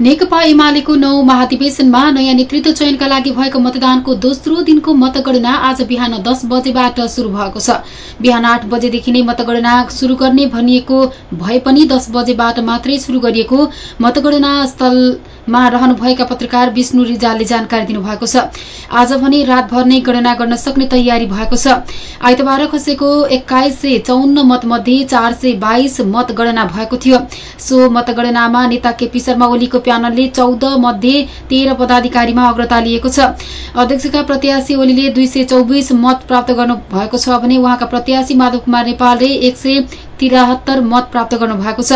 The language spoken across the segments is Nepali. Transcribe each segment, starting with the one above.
नेकपा एमालेको नौ महाधिवेशनमा नयाँ नेतृत्व चयनका लागि भएको मतदानको दोस्रो दिनको मतगणना आज बिहान दस बजेबाट शुरू भएको छ। बिहान आठ बजेदेखि नै मतगणना शुरू गर्ने भनिएको भए पनि दस बजेबाट मात्रै शुरू गरिएको मतगणना स्थल मा रहनुभएका पत्रकार विष्णु रिजालले जानकारी दिनुभएको छ। आज भने रातभर नै गणना गर्न सक्ने तयारी भएको छ। आइतबार खसेको एक्काइस सय चौन्न मतमध्ये चार सय बाइस मतगणना भएको थियो। सो मतगणनामा नेता केपी शर्मा ओलीको प्यानलले चौध मध्ये तेह्र पदाधिकारीमा अग्रता लिएको छ। अध्यक्षका प्रत्याशी ओलीले दुई सय चौबिस मत प्राप्त गर्नु भएको छ भने उहाँका प्रत्याशी माधव कुमार नेपालले एक तिरात्तर मत प्राप्त गर्नु भएको छ।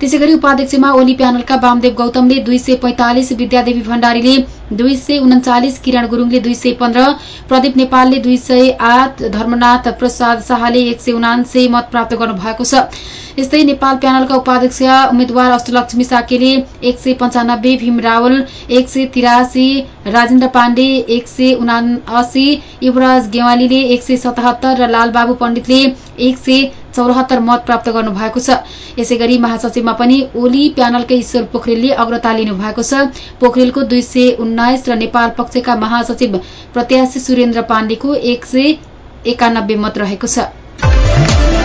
त्यसै गरी उपाध्यक्षमा ओली प्यानलका वामदेव गौतमले दुई सय पैंतालिस विद्यादेवी भण्डारीले दुई सय उन्चालिस किरण गुरूङले दुई सय पन्ध्र प्रदीप नेपालले दुई सय आठ धर्मनाथ प्रसाद शाहले एक सय उनान्सय मत प्राप्त गर्नु भएको छ। यस्तै नेपाल प्यानलका उपाध्यक्ष उम्मेद्वार अष्टलक्ष्मी साकेले एक सय पञ्चानब्बे भीम रावल एक सय तिरासी राजेन्द्र पाण्डे एक सय उनासी युवराज गेवालीले एक सय सतहत्तर र लालबाबु पण्डितले एक सय चौरात्तर मत प्राप्त गर्नु भएको छ। यसै गरी महासचिवमा पनि ओली प्यानलकै ईश्वर पोखरेलले अग्रता लिनु भएको छ। पोखरेलको दुई सय उन्नाइस र नेपाल पक्षका महासचिव प्रत्याशी सुरेन्द्र पाण्डेको एक सय एकानब्बे मत रहेको छ।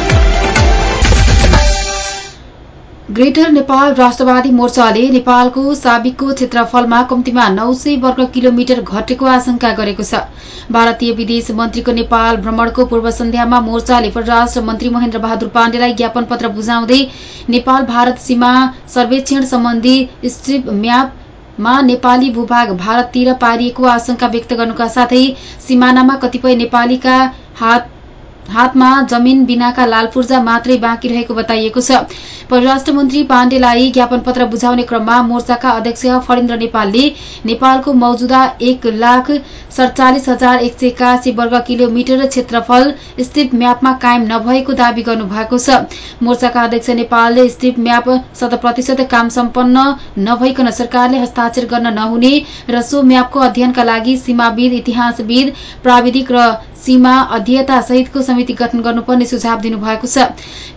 ग्रेटर नेपाल राष्ट्रवादी मोर्चाले नेपालको साबिकको क्षेत्रफलमा कम्तीमा नौ सय वर्ग किलोमिटर घटेको आशंका गरेको छ। भारतीय विदेश मन्त्रीको नेपाल भ्रमणको पूर्व सन्ध्यामा मोर्चाले परराष्ट्र मन्त्री महेन्द्र बहादुर पाण्डेलाई ज्ञापन पत्र बुझाउँदै नेपाल भारत सीमा सर्वेक्षण सम्बन्धी स्ट्रिप म्याप मा नेपाली भूभाग भारततिर पारिएको आशंका व्यक्त गर्नुका साथै सिमानामा कतिपय नेपालीका हात हातमा जमिन बिनाका लाल पूर्जा मात्रै बाँकी रहेको बताइएको छ। परराष्ट्र मन्त्री पाण्डेलाई ज्ञापन पत्र बुझाउने क्रममा मोर्चाका अध्यक्ष फणिन्द्र नेपालले नेपालको मौजूदा एक लाख सडचालिस हजार एक सय एकासी वर्ग किलोमिटर क्षेत्रफल स्थित म्यापमा कायम नभएको दावी गर्नु भएको छ। मोर्चाका अध्यक्ष नेपालले स्थित म्याप शत प्रतिशत काम सम्पन्न नभइकन सरकारले हस्ताक्षर गर्न नहुने र सो म्यापको अध्ययनका लागि सीमाविद इतिहासविद प्राविधिक र सीमा अध्ययता सहितको समिति गठन गर्नुपर्ने सुझाव दिनुभएको छ।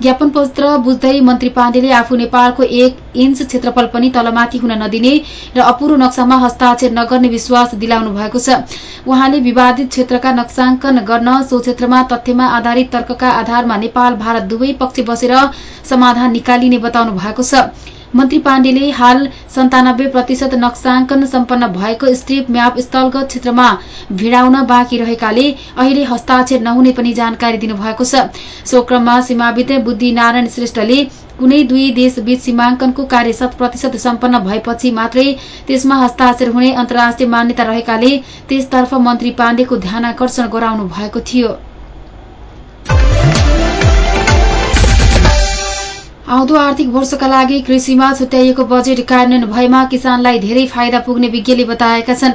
ज्ञापन पत्र बुझ्दै मन्त्री पाण्डेले आफू नेपालको एक इन्च क्षेत्रफल पनि तलमाथि हुन नदिने र अपूरो नक्सामा हस्ताक्षर नगर्ने विश्वास दिलाउनु भएको छ। उहाँले विवादित क्षेत्रका नक्साङ्कन गर्न सो क्षेत्रमा तथ्यमा आधारित तर्कका आधारमा नेपाल भारत दुवै पक्ष बसेर समाधान निकालिने बताउनु भएको छ। मन्त्री पाण्डेले हाल सन्तानब्बे प्रतिशत नक्साङ्कन सम्पन्न भएको स्ट्रिप म्याप स्थलगत क्षेत्रमा भिडाउन बाँकी रहेकाले अहिले हस्ताक्षर नहुने पनि जानकारी दिनुभएको छ। सो क्रममा सीमाविद बुद्धि नारायण श्रेष्ठले कुनै दुई देशबीच सीमाङ्कनको कार्य शत प्रतिशत सम्पन्न भएपछि मात्रै त्यसमा हस्ताक्षर हुने अन्तर्राष्ट्रिय मान्यता रहेकाले त्यसतर्फ मन्त्री पाण्डेको ध्यानकर्षण गराउनु भएको थियो। आउँदो आर्थिक वर्षका लागि कृषिमा छुट्याइएको बजेट कार्यान्वयन भएमा किसानलाई धेरै फाइदा पुग्ने विज्ञले बताएका छन्।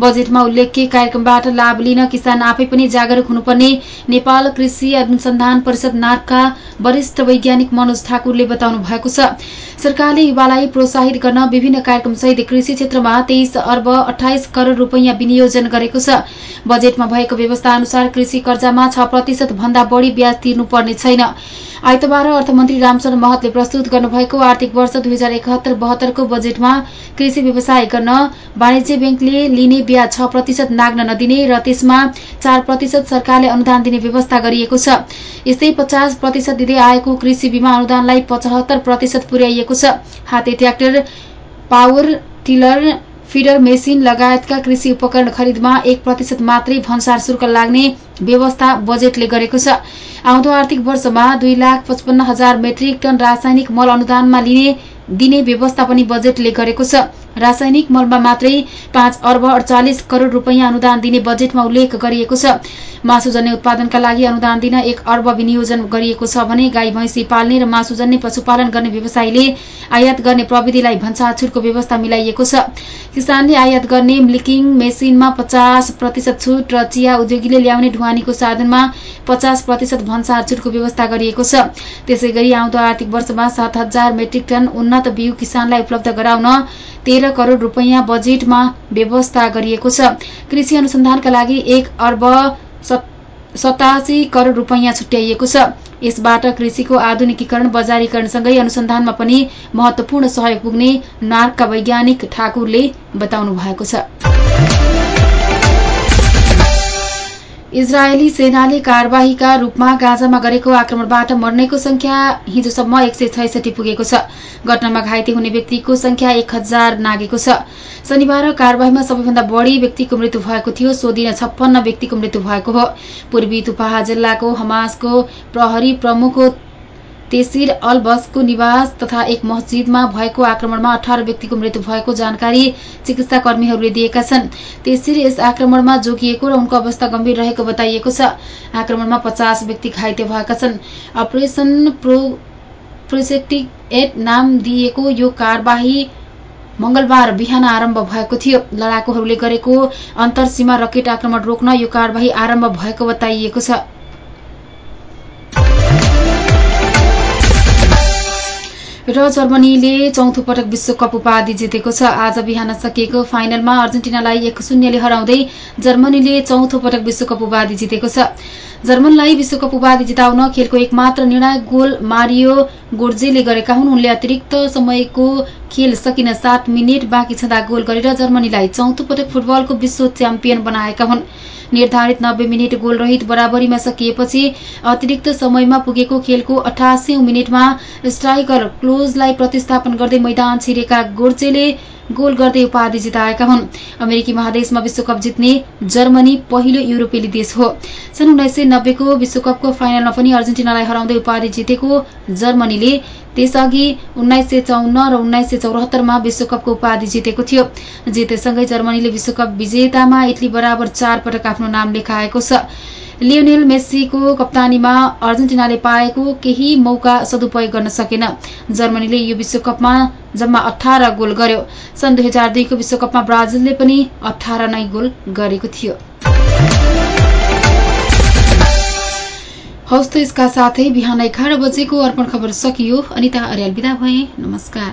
बजेटमा उल्लेख्य कार्यक्रमबाट लाभ लिन किसान आफै पनि जागरूक हुनुपर्ने नेपाल कृषि अनुसन्धान परिषद नार्कका वरिष्ठ वैज्ञानिक मनोज ठाकुरले बताउनु भएको छ। सरकारले युवालाई प्रोत्साहित गर्न विभिन्न कार्यक्रमसहित कृषि क्षेत्रमा तेइस अर्ब अठाइस करोड़ रूपियाँ विनियोजन गरेको छ। बजेटमा भएको व्यवस्था अनुसार कृषि कर्जामा छ प्रतिशत भन्दा बढ़ी ब्याज तिर्नुपर्ने छैन। आइतबार अर्थमन्त्री रामचन्द्र महतले प्रस्तुत गर्नुभएको आर्थिक वर्ष दुई हजार एकहत्तर बहत्तरको बजेटमा कृषि व्यवसाय गर्न वाणिज्य ब्याङ्कले लिने ब्याज छ प्रतिशत नाग्न नदिने र त्यसमा चार प्रतिशत सरकारले अनुदान दिने व्यवस्था गरिएको छ। यस्तै पचास प्रतिशत दिँदै आएको कृषि बीमा अनुदानलाई पचहत्तर प्रतिशत पुर्याइएको छ। हाते tractor power tiller feeder machine लगायतका कृषि उपकरण खरिदमा एक प्रतिशत मात्रै भन्सार शुल्क लाग्ने व्यवस्था बजेटले गरेको छ। आउँदो आर्थिक वर्षमा दुई लाख पचपन्न हजार मेट्रिक टन रासायनिक मल अनुदानमा लिने दिने व्यवस्था पनि बजेटले गरेको छ। रासायनिक मलमा मात्रै पाँच अर्ब अडचालिस करोड़ रूपियाँ अनुदान दिने बजेटमा उल्लेख गरिएको छ। मासुजन्य उत्पादनका लागि अनुदान दिन एक अर्ब विनियोजन गरिएको छ भने गाई भैँसी पाल्ने र मासुजन्य पशुपालन गर्ने व्यवसायीले आयात गर्ने प्रविधिलाई भन्सा छुटको व्यवस्था मिलाइएको छ। किसानले आयात गर्ने मिल्किङ मेसिनमा पचास प्रतिशत छुट र चिया उद्योगीले ल्याउने ढुवानीको साधनमा पचास प्रतिशत भन्सार छुटको व्यवस्था गरिएको छ। त्यसै आउँदो आर्थिक वर्षमा सात मेट्रिक टन उन्नत बिउ किसानलाई उपलब्ध गराउन तेह्र करोड़ रूपियाँ बजेटमा व्यवस्था गरिएको छ। कृषि अनुसन्धानका लागि एक अर्ब सतासी करोड़ रूपियाँ छुट्याइएको छ। यसबाट कृषिको आधुनिकीकरण बजारीकरणसँगै अनुसन्धानमा पनि महत्वपूर्ण सहयोग पुग्ने नार्कका वैज्ञानिक ठाकुरले बताउनु भएको छ। इजरायली सेनाले कार्यवाहीका रूपमा गाजामा गरेको आक्रमणबाट मर्नेको संख्या हिजोसम्म एक सय छैसठी पुगेको छ। घटनामा घाइते हुने व्यक्तिको संख्या एक हजार नागेको छ। शनिबार कार्यवाहीमा सबैभन्दा बढ़ी व्यक्तिको मृत्यु भएको थियो सो दिन छप्पन्न व्यक्तिको मृत्यु भएको हो। पूर्वी तुपाहा जिल्लाको हमासको प्रहरी प्रमुख तेसिर अल बसको निवास तथा एक मस्जिदमा भएको आक्रमणमा अठार व्यक्तिको मृत्यु भएको जानकारी चिकित्सा कर्मीहरूले दिएका छन्। तेसिर यस आक्रमणमा जोगिएको र उनको अवस्था गम्भीर रहेको बताइएको छ। आक्रमणमा पचास व्यक्ति घाइते भएका छन्। अपरेशन प्रोसेक्टिक एट नाम दिएको यो कार्यवाही मंगलबार बिहान आरम्भ भएको थियो। लडाकुहरूले गरेको अन्तरसीमा रकेट आक्रमण रोक्न यो कार्यवाही आरम्भ भएको बताइएको छ। र जर्मनीले चौथो पटक विश्वकप उपाधि जितेको छ। आज बिहान सकिएको फाइनलमा अर्जेन्टिनालाई एक शून्यले हराउँदै जर्मनीले चौथो पटक विश्वकप उपाधि जितेको छ। जर्मनलाई विश्वकप उपाधि जिताउन खेलको एकमात्र निर्णायक गोल मारियो गोर्जेले गरेका हुन्। उनले अतिरिक्त समयको खेल सकिन सात मिनट बाँकी छँदा गोल गरेर जर्मनीलाई चौथो पटक फुटबलको विश्व च्याम्पियन बनाएका हुन्। निर्धारित नब्बे मिनट गोल रहित बराबरीमा सकिएपछि अतिरिक्त समयमा पुगेको खेलको अठासी मिनटमा स्ट्राइकर क्लोजलाई प्रतिस्थापन गर्दै मैदान छिरेका गोर्चेले गोल गर्दै उपाधि जिताएका हुन्। अमेरिकी महादेशमा विश्वकप जित्ने जर्मनी पहिलो युरोपेली देश हो। सन् उन्नाइस सय नब्बेको विश्वकपको फाइनलमा पनि अर्जेन्टिनालाई हराउँदै उपाधि जितेको जर्मनीले त्यसअघि उन्नाइस सय चौन्न र उन्नाइस सय चौरात्तरमा विश्वकपको उपाधि जितेको थियो। जितेसँगै जर्मनीले विश्वकप विजेतामा इटली बराबर चार पटक आफ्नो नाम लेखाएको छ। लियोनेल मेस्सीको कप्तानीमा अर्जेन्टिनाले पाएको केही मौका सदुपयोग गर्न सकेन। जर्मनीले यो विश्वकपमा जम्मा अठार गोल गर्यो। सन् दुई हजार दुईको विश्वकपमा ब्राजिलले पनि अठार नै गोल गरेको थियो। हौस् त यसका साथै बिहान एघार बजेको अर्पण खबर सकियो। अनिता अर्याल विदा भए। नमस्कार।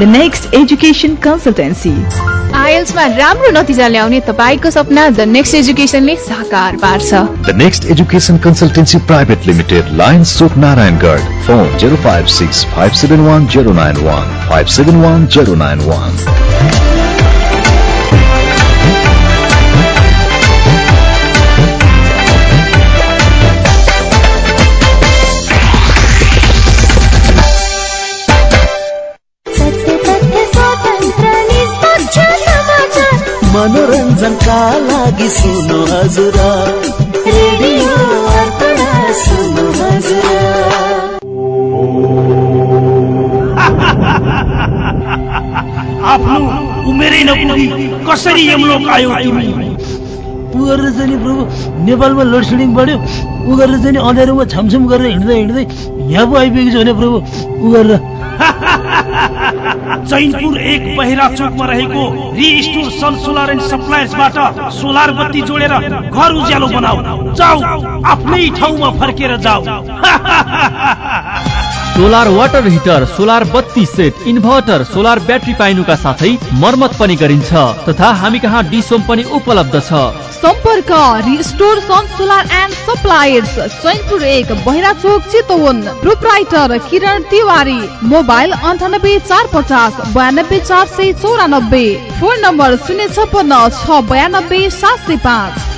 द नेक्स्ट एजुकेसन कन्सल्टेन्सी आइएल्समा राम्रो नतिजा ल्याउने तपाईँको सपना द नेक्स्ट एजुकेसनले साकार पार्छ। The next education consultancy private limited line Chowk Narayangarh phone zero five six five seven one zero nine one five seven one zero nine one लागि सुन्नु हजुर आफ्नो उमेरै नपुगी कसरी यमलोक आयो ऊ गरेर चाहिँ नि प्रभु नेपालमा लोड सेडिङ बढ्यो ऊ गरेर चाहिँ नि अँध्यारोमा छमछम गरेर हिँड्दै हिँड्दै यहाँ पो आइपुगेको छ भने प्रभु ऊ गरेर चैनपुर एक बहिरा चोकमा रहेको रिस्टोर सन सोलर एन्ड सप्लायर्सबाट सोलर बत्ती जोडेर घर उज्यालो बनाऊ। जाऊ आफ्नै ठाउँमा फर्केर जाऊ। सोलर वाटर हिटर सोलर बत्ती सेट इन्भर्टर सोलर ब्याट्री पाइनुका साथै मर्मत पनि गरिन्छ। तथा हामी कहाँ डिसोम पनि उपलब्ध छ। सम्पर्क restore sun solar and suppliers Chainpur एक बहिरा चोक चितवन प्रोप्राइटर किरण तिवारी मोबाइल अन्ठानब्बे चार पचास बयानब्बे चार सय चौरानब्बे फोन नम्बर शून्य छपन्न छ बयानब्बे सात सय पाँच।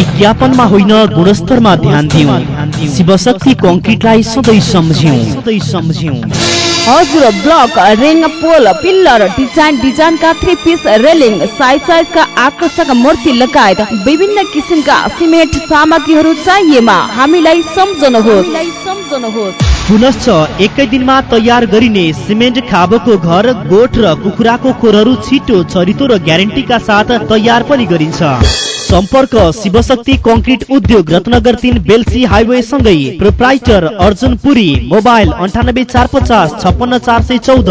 विज्ञापनमा होइन गुणस्तरमा ध्यान दिउँ। शिवशक्ति कङ्क्रिटलाई सधैँ सम्झ्यौँ सधैँ सम्झ्यौँ हजुर block ring pole pillar design डिजाइनका three piece railing size साइजका आकर्षक मूर्ति लगायत विभिन्न किसिमका सिमेन्ट सामग्रीहरू चाहिएमा हामीलाई सम्झनुहोस्। सम्झनुहोस् पुनश्च एकै दिनमा तयार गरिने सिमेन्ट खाबोको घर गोठ र कुखुराको खोरहरू छिटो छरितो र ग्यारेन्टीका साथ तयार पनि गरिन्छ। सम्पर्क शिवशक्ति कङ्क्रिट उद्योग रत्नगर तिन बेलसी हाइवे सँगै प्रोप्राइटर अर्जुन पुरी मोबाइल अन्ठानब्बे चार पचास छप्पन्न चार सय चौध।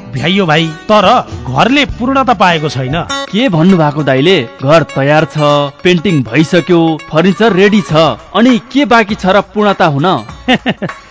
भ्याइयो भाइ तर घरले पूर्णता पाएको छैन। के भन्नु भएको दाइले घर तयार छ पेन्टिङ भइसक्यो फर्निचर रेडी छ अनि के बाँकी छ र पूर्णता हुन?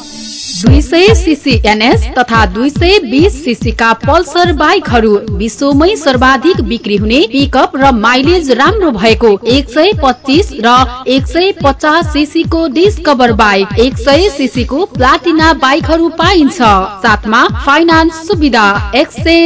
दुई सय सिसी एनएस तथा दुई सय बिस सिसी का पल्सर बाइकहरू विश्वमै सर्वाधिक बिक्री हुने पिकअप र माइलेज राम्रो भएको एक सय पच्चिस र एक सय पचास सिसी को डिस्कभर बाइक एक सय सिसी को प्लाटिना बाइकहरू पाइन्छ। साथमा फाइनान्स सुविधा एक सय